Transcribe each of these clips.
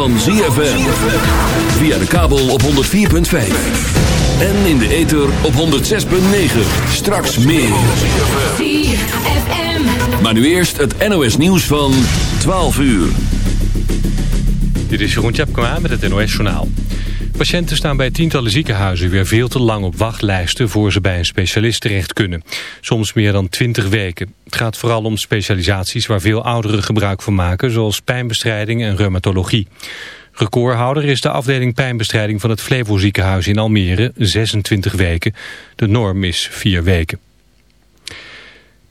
van ZFM. Via de kabel op 104.5. En in de ether op 106.9. Straks meer. ZFM. Maar nu eerst het NOS nieuws van 12 uur. Dit is Jeroen Tjepkema met het NOS Journaal. Patiënten staan bij tientallen ziekenhuizen weer veel te lang op wachtlijsten voor ze bij een specialist terecht kunnen. Soms meer dan twintig weken. Het gaat vooral om specialisaties waar veel ouderen gebruik van maken, zoals pijnbestrijding en reumatologie. Recordhouder is de afdeling pijnbestrijding van het Flevo ziekenhuis in Almere, 26 weken. De norm is 4 weken.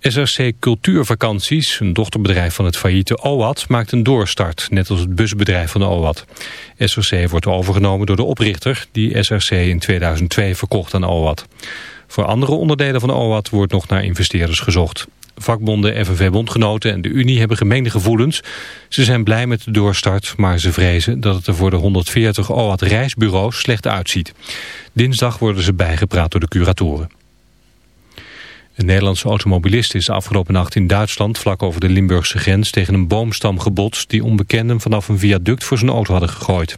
SRC Cultuurvakanties, een dochterbedrijf van het failliete OAT, maakt een doorstart, net als het busbedrijf van de OAT. SRC wordt overgenomen door de oprichter, die SRC in 2002 verkocht aan OAT. Voor andere onderdelen van OAT wordt nog naar investeerders gezocht. Vakbonden, FNV-bondgenoten en de Unie hebben gemengde gevoelens. Ze zijn blij met de doorstart, maar ze vrezen dat het er voor de 140 OAT-reisbureaus slecht uitziet. Dinsdag worden ze bijgepraat door de curatoren. Een Nederlandse automobilist is afgelopen nacht in Duitsland... vlak over de Limburgse grens tegen een boomstam gebotst... die onbekenden vanaf een viaduct voor zijn auto hadden gegooid.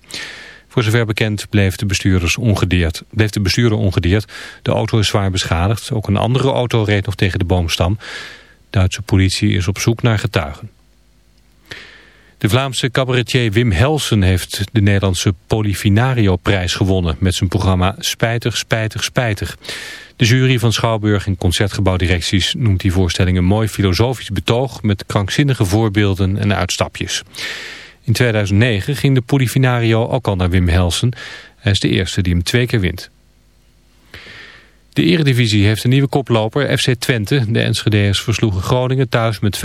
Voor zover bekend bleef de, ongedeerd, bleef de bestuurder ongedeerd. De auto is zwaar beschadigd. Ook een andere auto reed nog tegen de boomstam. Duitse politie is op zoek naar getuigen. De Vlaamse cabaretier Wim Helsen heeft de Nederlandse Polifinario-prijs gewonnen... met zijn programma Spijtig, Spijtig, Spijtig. De jury van Schouwburg en Concertgebouwdirecties noemt die voorstelling een mooi filosofisch betoog met krankzinnige voorbeelden en uitstapjes. In 2009 ging de Polifinario ook al naar Wim Helsen. Hij is de eerste die hem twee keer wint. De eredivisie heeft een nieuwe koploper, FC Twente. De Enschede'ers versloegen Groningen thuis met 5-0.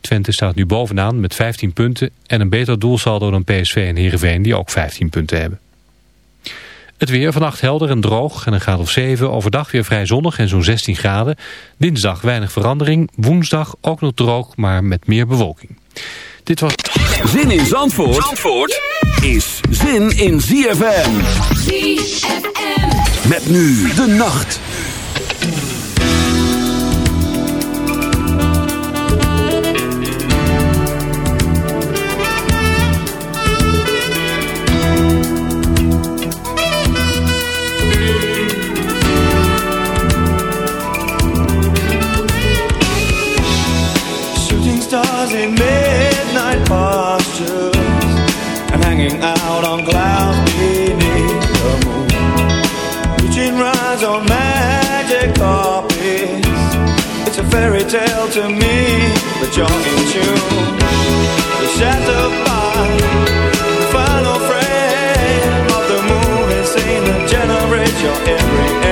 Twente staat nu bovenaan met 15 punten en een beter doelsaldo dan PSV en Heerenveen die ook 15 punten hebben. Het weer vannacht helder en droog en een graad of 7. Overdag weer vrij zonnig en zo'n 16 graden. Dinsdag weinig verandering. Woensdag ook nog droog, maar met meer bewolking. Dit was... Zin in Zandvoort, Zandvoort is zin in ZFM. ZFM. Met nu de nacht. Shooting stars in midnight pastures and hanging out on clouds. eyes on magic carpets. It's a fairy tale to me, The you're in tune. The shadow by the final frame of the movie scene that generates your every.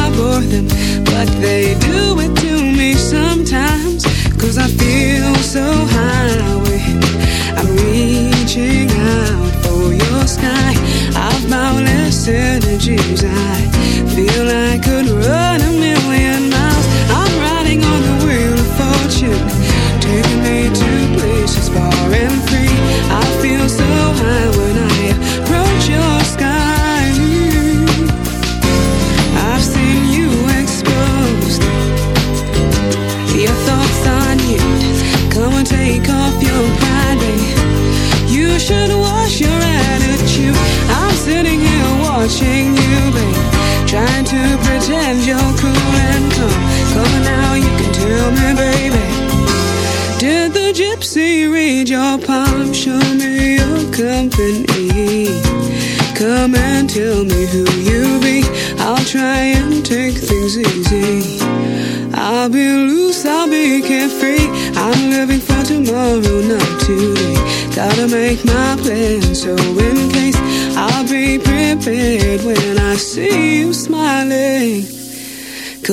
bore them, but they do it to me sometimes. Cause I feel so high. I'm reaching out for your sky. I've boundless energies. I feel I could run a million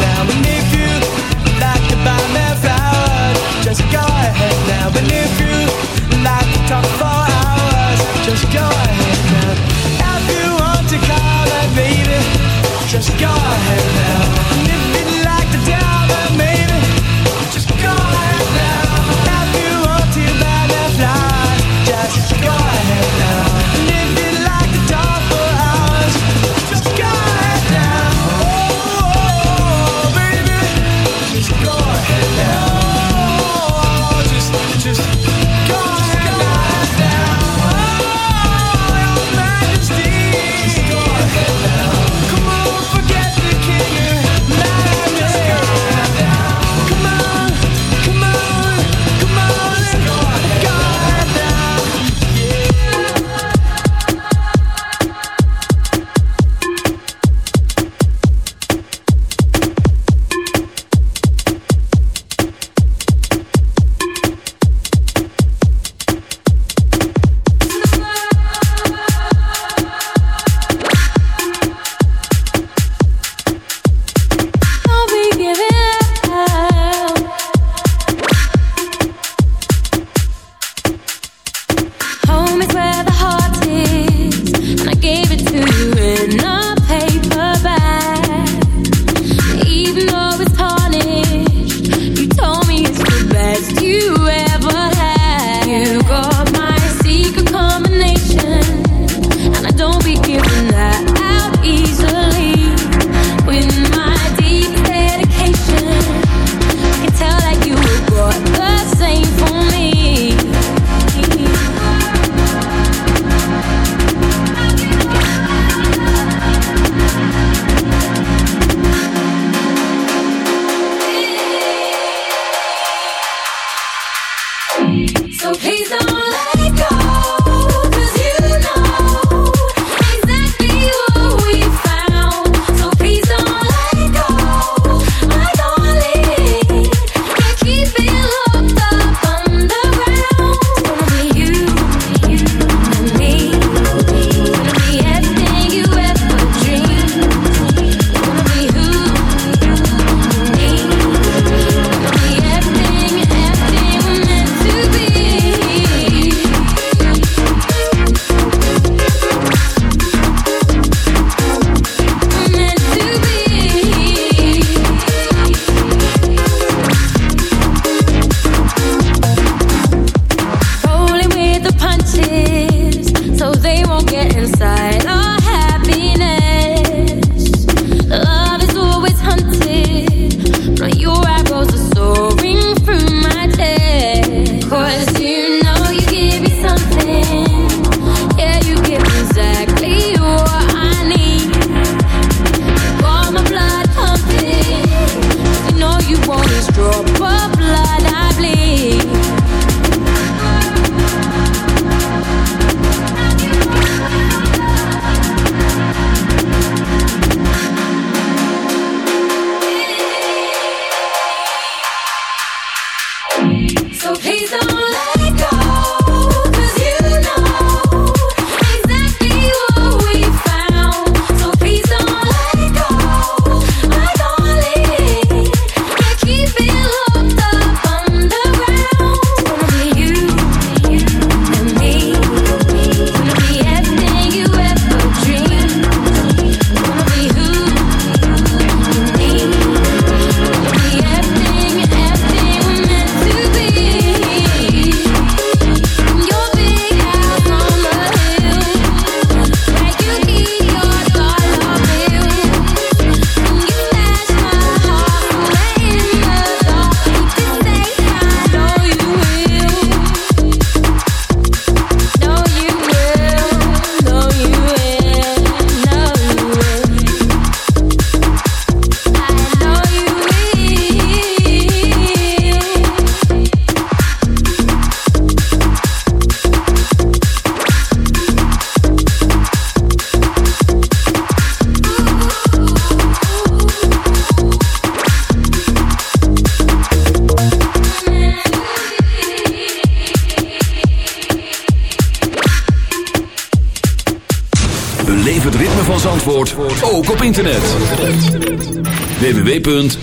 Now. And if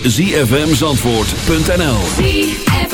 www.zfmzandvoort.nl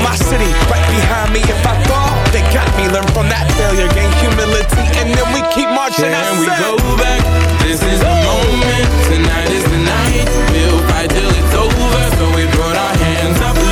my city right behind me. If I fall, they got me. Learn from that failure, gain humility, and then we keep marching. I Can we go back? This is the moment. Tonight is the night. We'll fight till it's over. So we put our hands up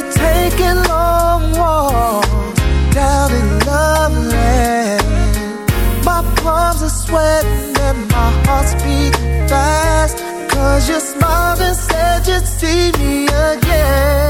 Taking long walks down in love land. My palms are sweating and my heart's beating fast. Cause you smiled and said you'd see me again.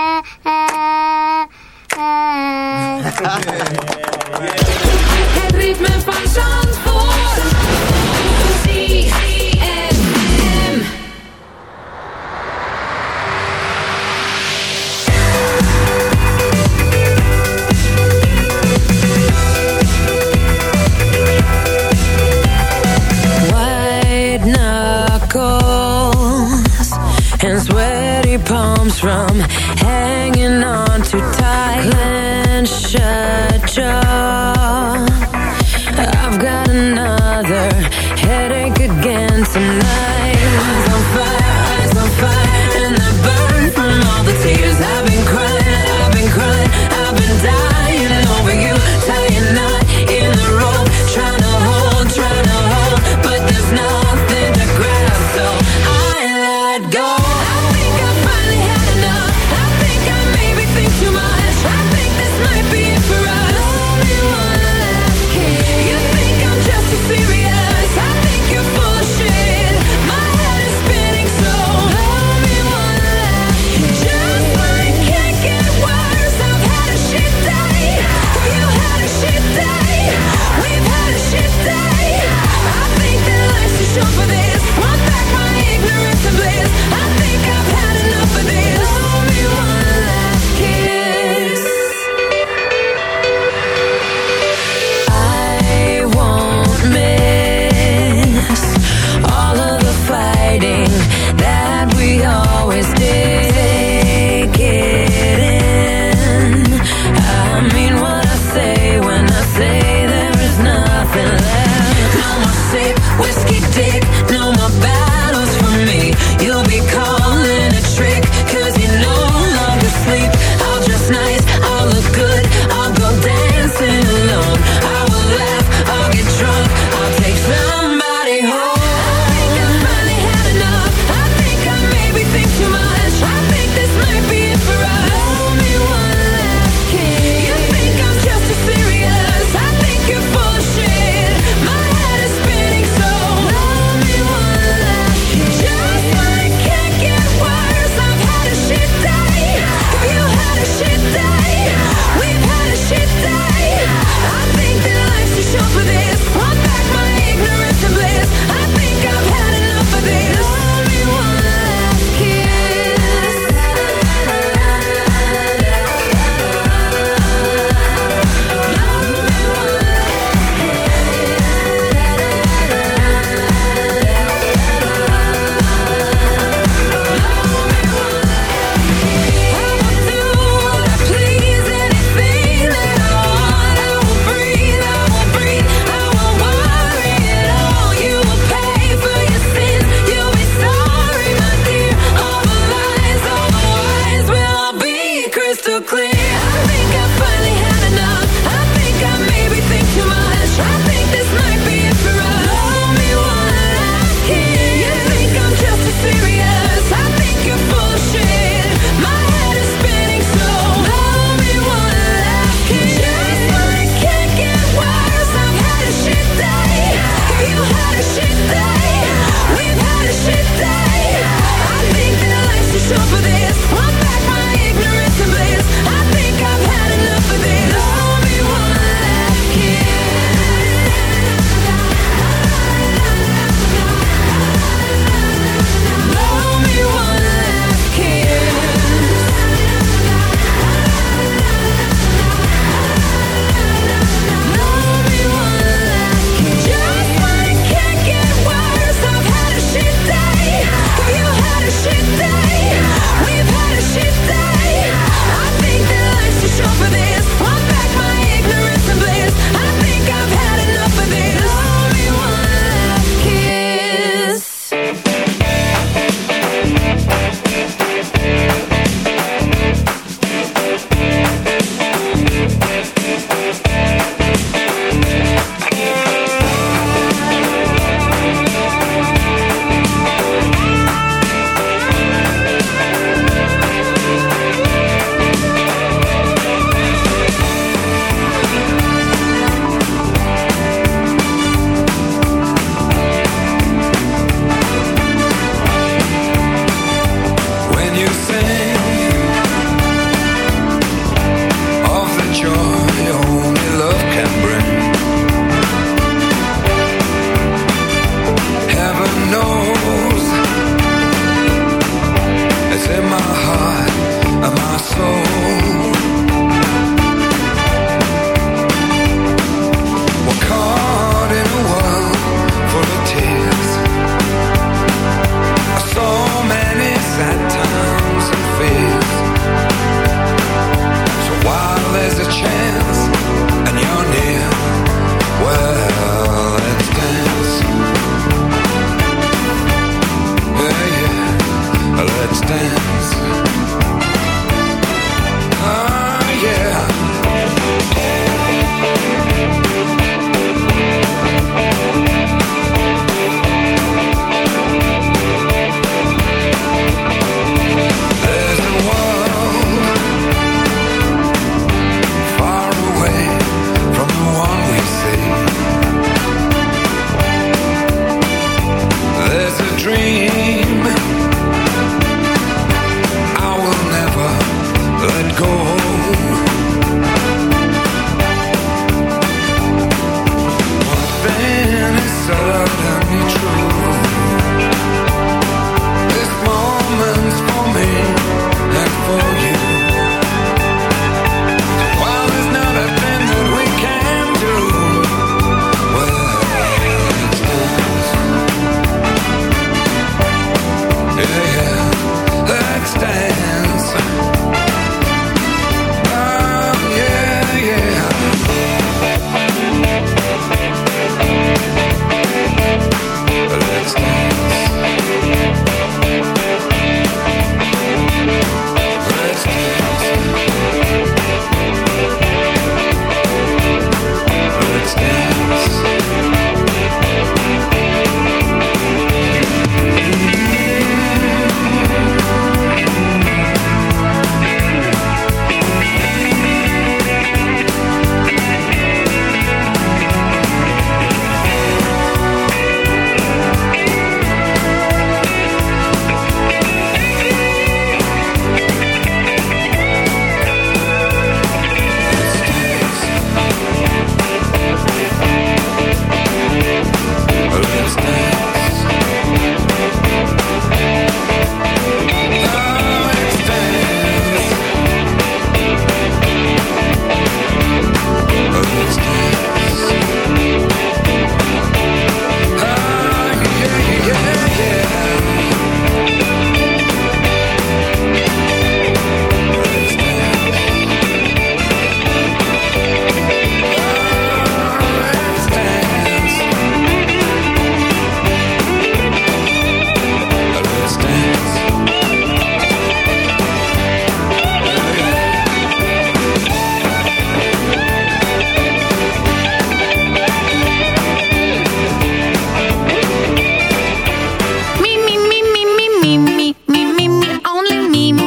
drum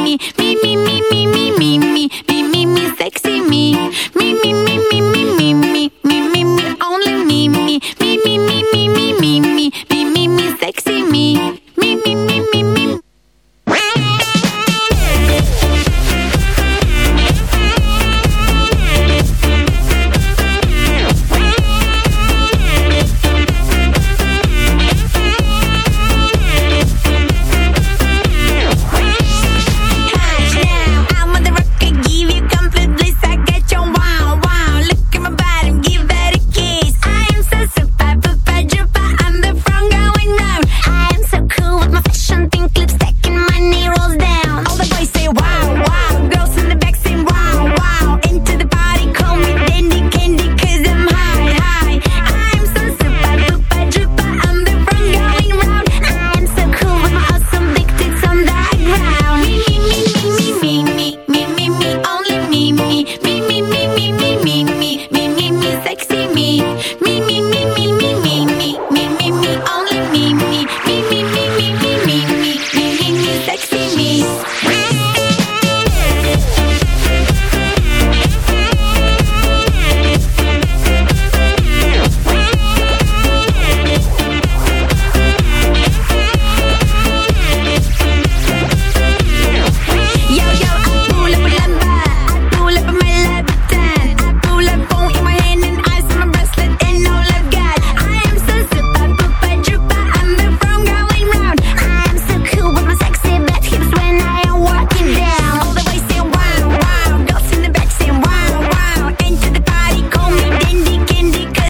me, me, me, me, me, me.